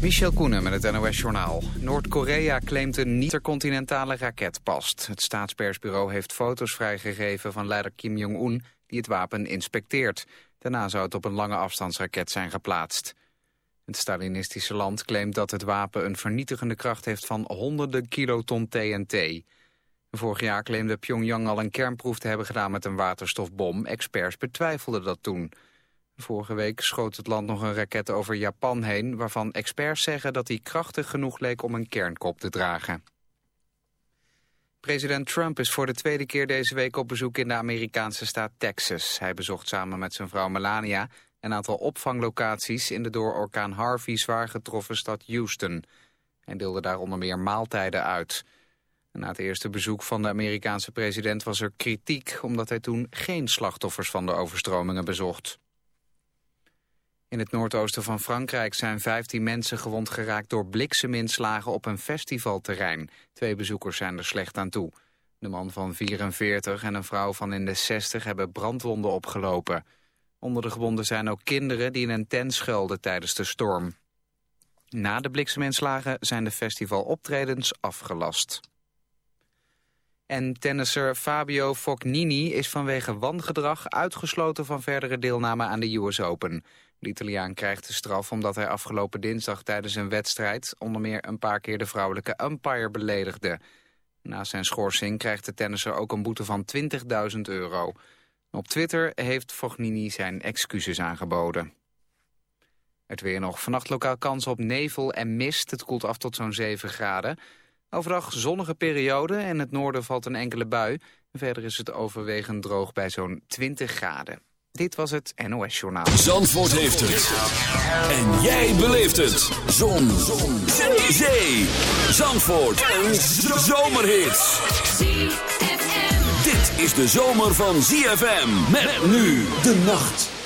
Michel Koenen met het NOS-journaal. Noord-Korea claimt een niet-intercontinentale raket past. Het staatspersbureau heeft foto's vrijgegeven van leider Kim Jong-un... die het wapen inspecteert. Daarna zou het op een lange afstandsraket zijn geplaatst. Het Stalinistische land claimt dat het wapen een vernietigende kracht heeft... van honderden kiloton TNT. Vorig jaar claimde Pyongyang al een kernproef te hebben gedaan met een waterstofbom. Experts betwijfelden dat toen... Vorige week schoot het land nog een raket over Japan heen... waarvan experts zeggen dat die krachtig genoeg leek om een kernkop te dragen. President Trump is voor de tweede keer deze week op bezoek in de Amerikaanse staat Texas. Hij bezocht samen met zijn vrouw Melania een aantal opvanglocaties... in de door orkaan Harvey zwaar getroffen stad Houston. Hij deelde daar onder meer maaltijden uit... Na het eerste bezoek van de Amerikaanse president was er kritiek... omdat hij toen geen slachtoffers van de overstromingen bezocht. In het noordoosten van Frankrijk zijn 15 mensen gewond geraakt door blikseminslagen op een festivalterrein. Twee bezoekers zijn er slecht aan toe. De man van 44 en een vrouw van in de 60 hebben brandwonden opgelopen. Onder de gewonden zijn ook kinderen die in een tent schuilden tijdens de storm. Na de blikseminslagen zijn de festivaloptredens afgelast. En tennisser Fabio Fognini is vanwege wangedrag uitgesloten van verdere deelname aan de US Open. De Italiaan krijgt de straf omdat hij afgelopen dinsdag tijdens een wedstrijd... onder meer een paar keer de vrouwelijke umpire beledigde. Na zijn schorsing krijgt de tennisser ook een boete van 20.000 euro. Op Twitter heeft Fognini zijn excuses aangeboden. Het weer nog. Vannacht lokaal kans op nevel en mist. Het koelt af tot zo'n 7 graden. Overdag zonnige periode. In het noorden valt een enkele bui. Verder is het overwegend droog bij zo'n 20 graden. Dit was het NOS Journaal. Zandvoort heeft het. En jij beleeft het. Zon. Zon. Zee. Zandvoort. Een zomerhit. Dit is de zomer van ZFM. Met nu de nacht.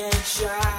can't try.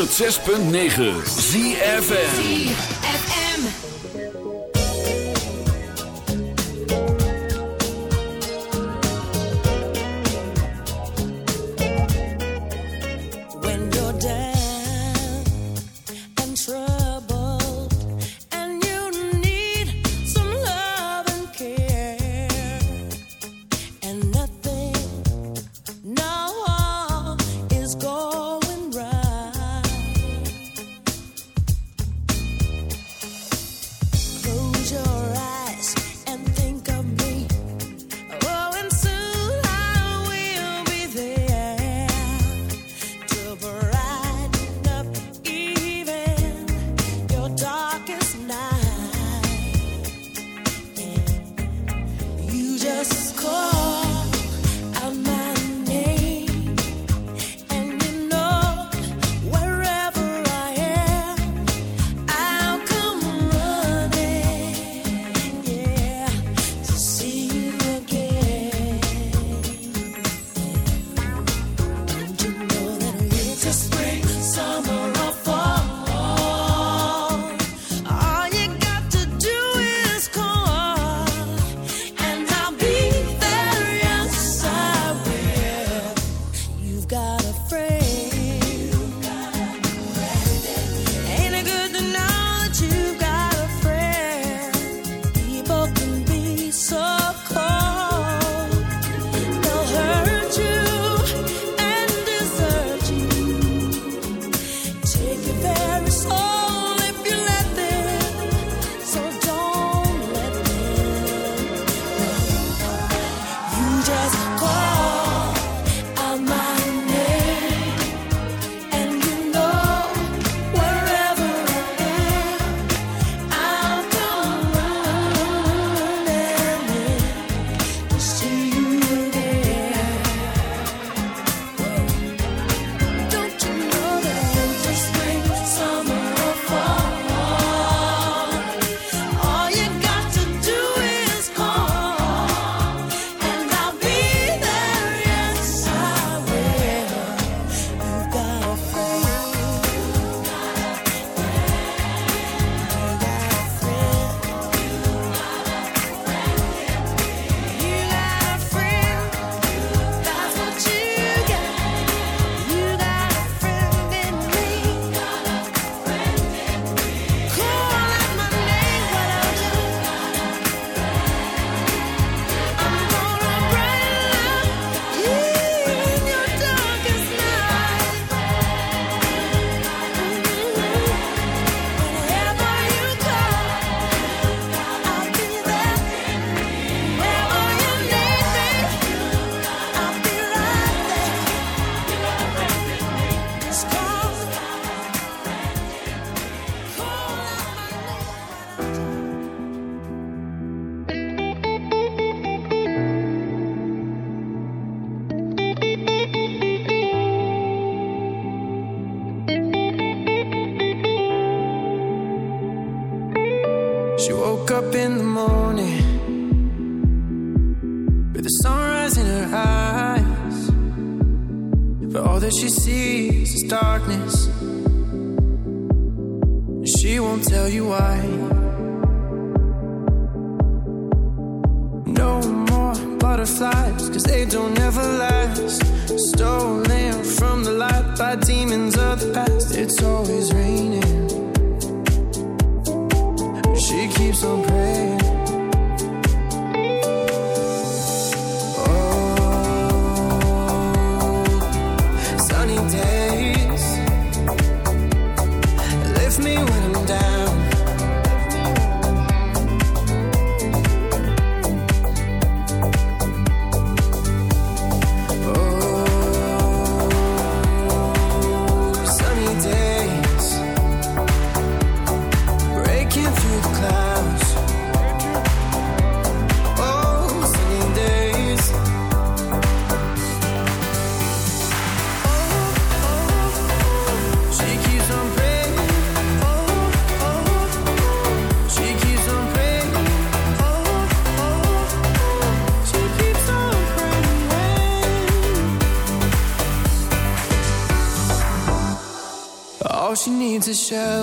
106.9 ZFN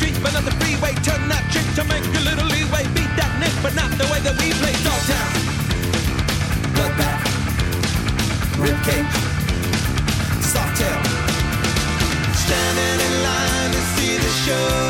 street, but not the freeway. Turn that trick to make a little leeway. Beat that nick, but not the way that we play. Dog town. bloodbath, rib cage, soft tail. Standing in line to see the show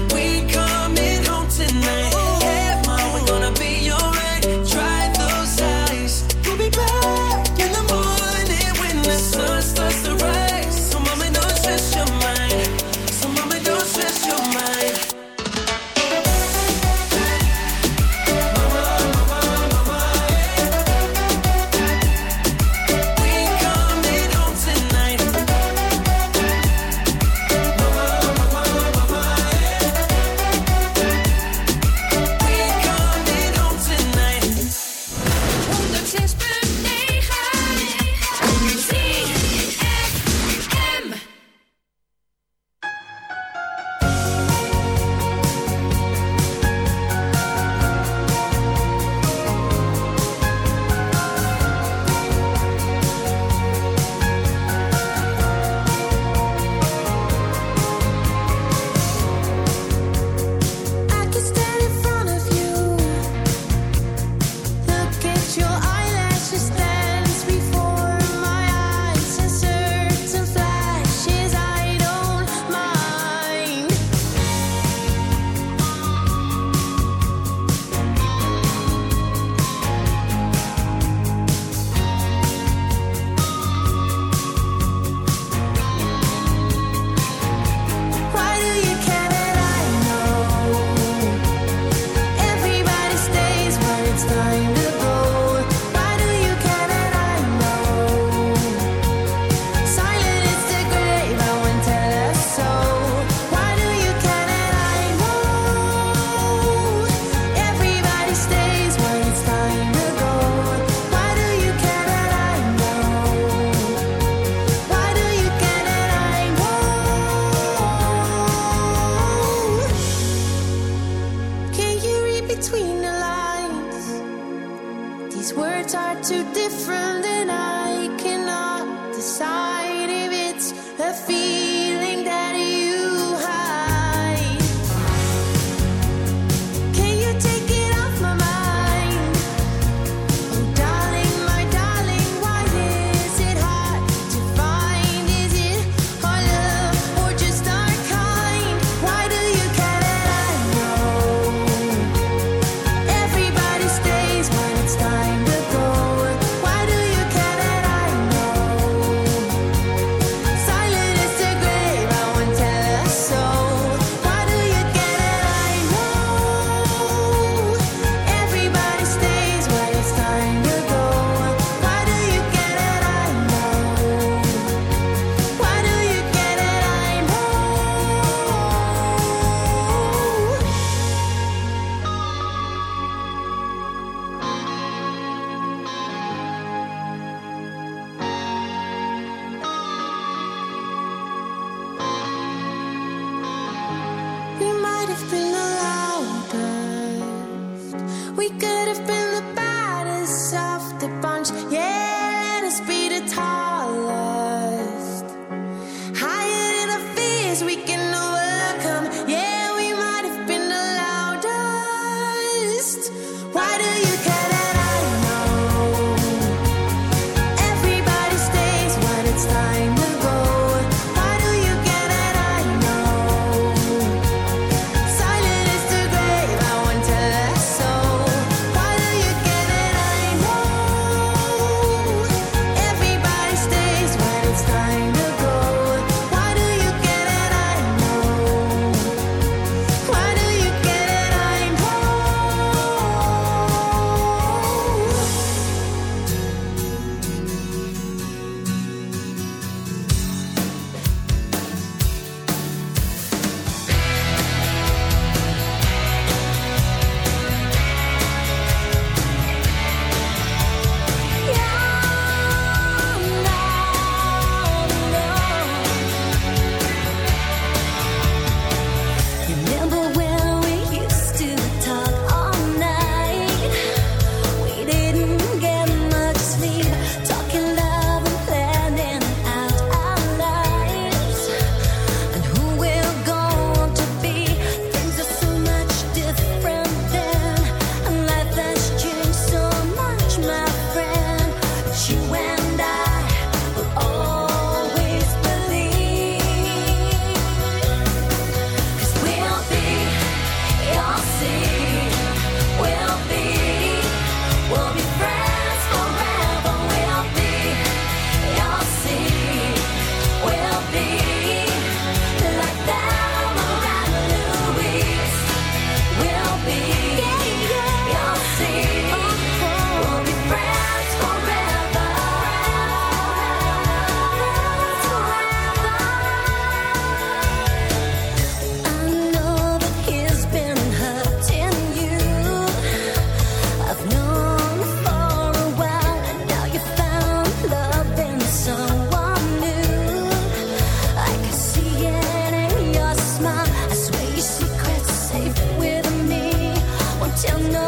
Words are too different, and I cannot decide.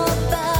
about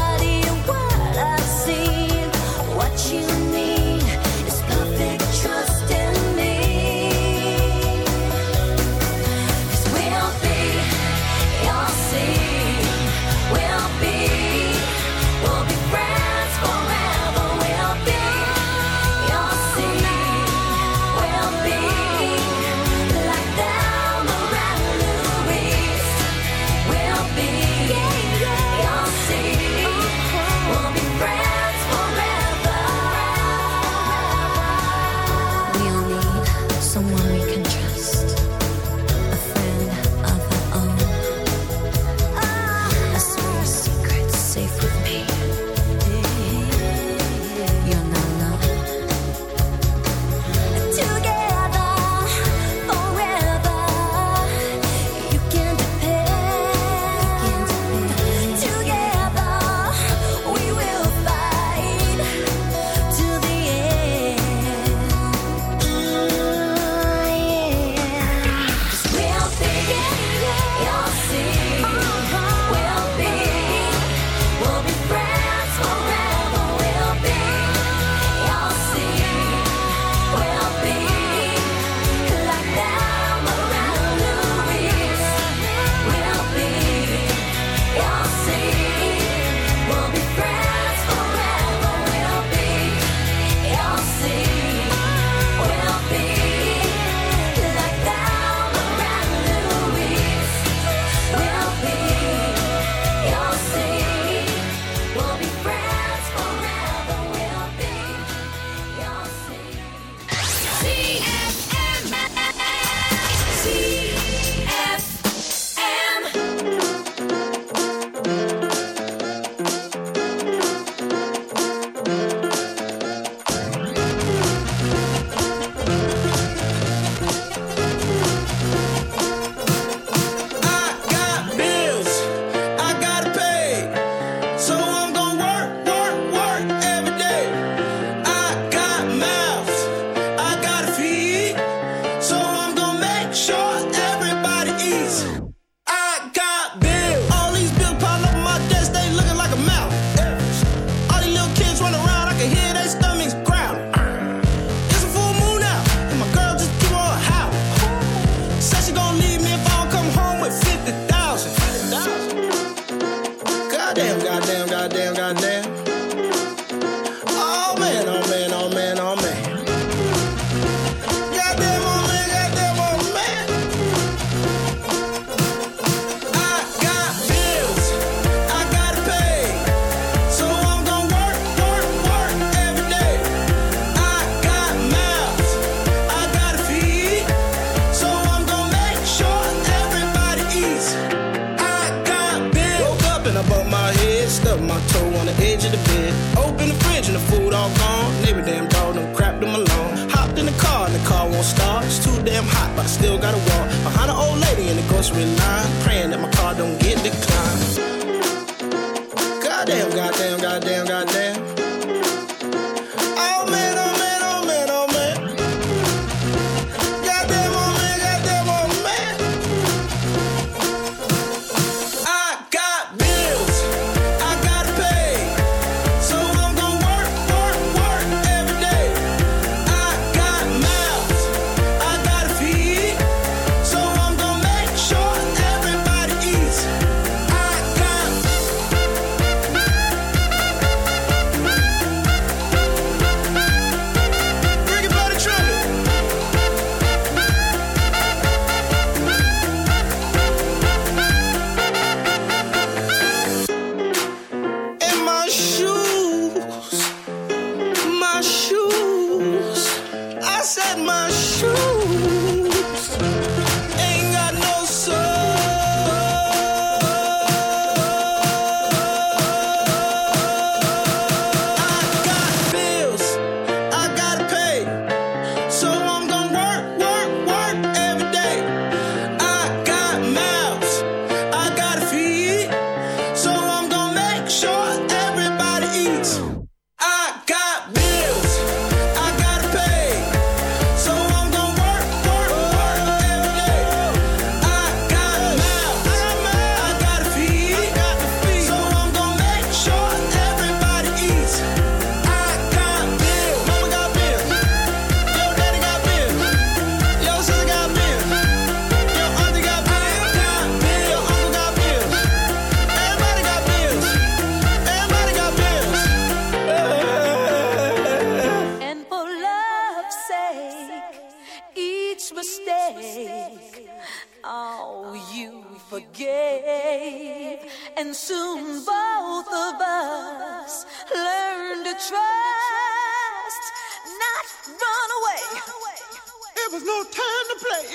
was no time to play.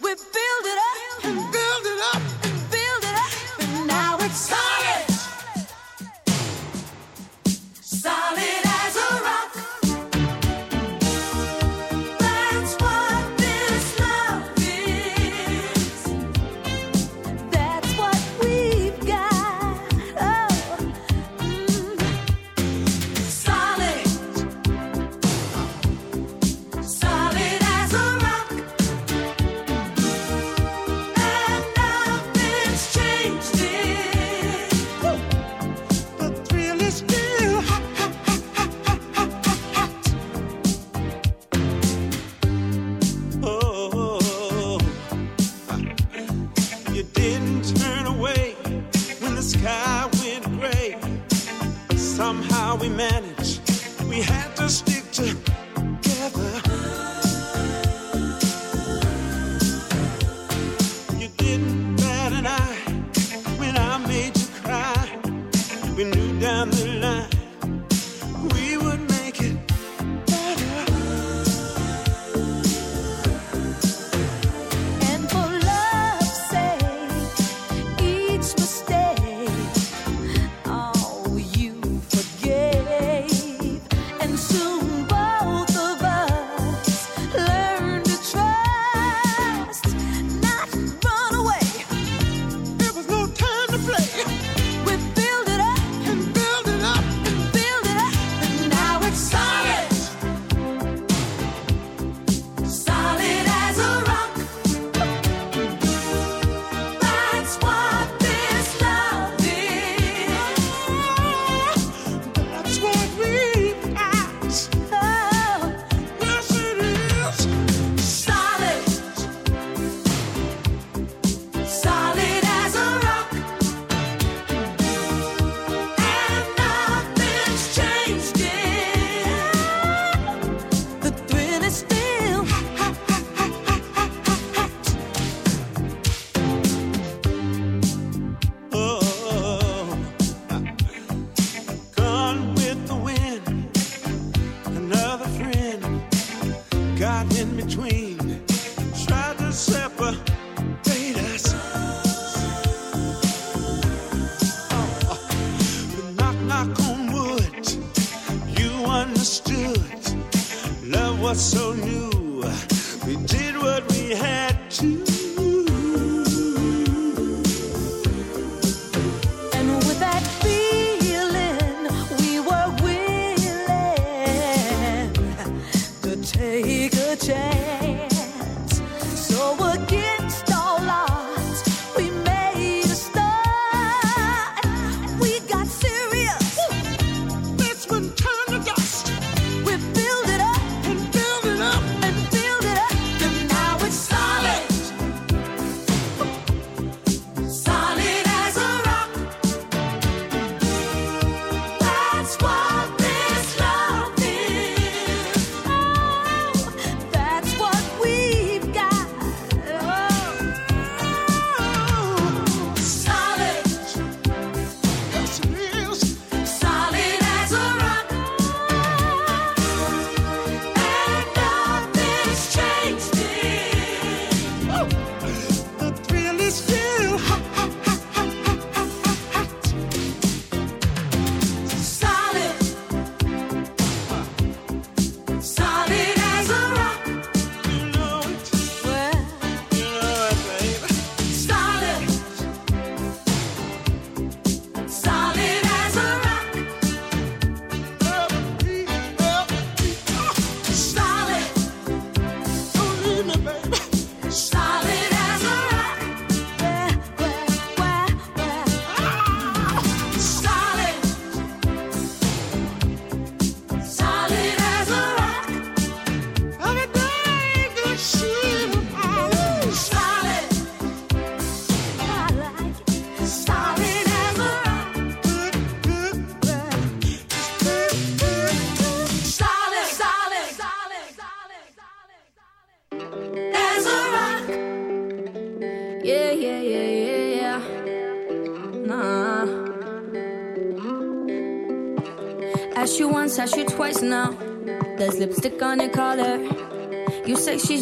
We build it up and build it up.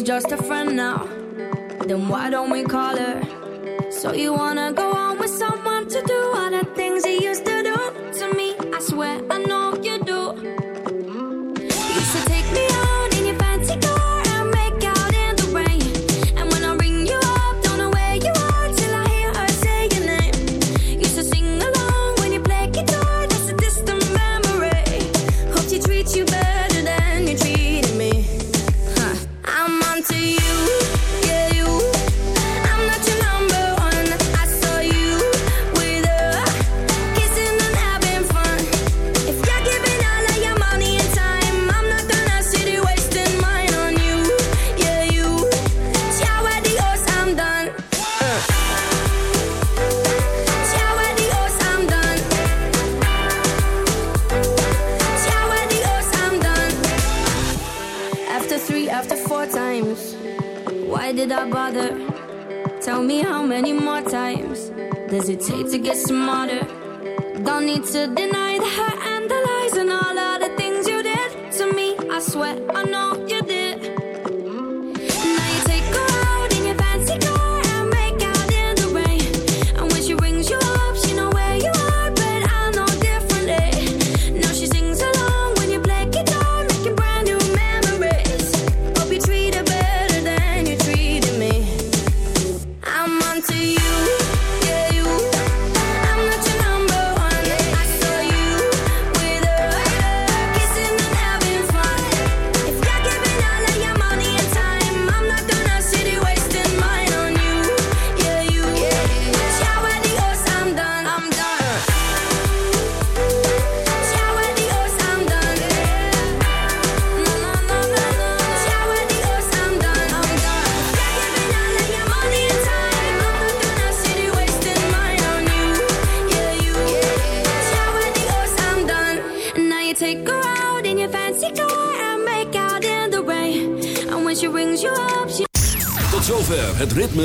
just a friend now, then why don't we call it?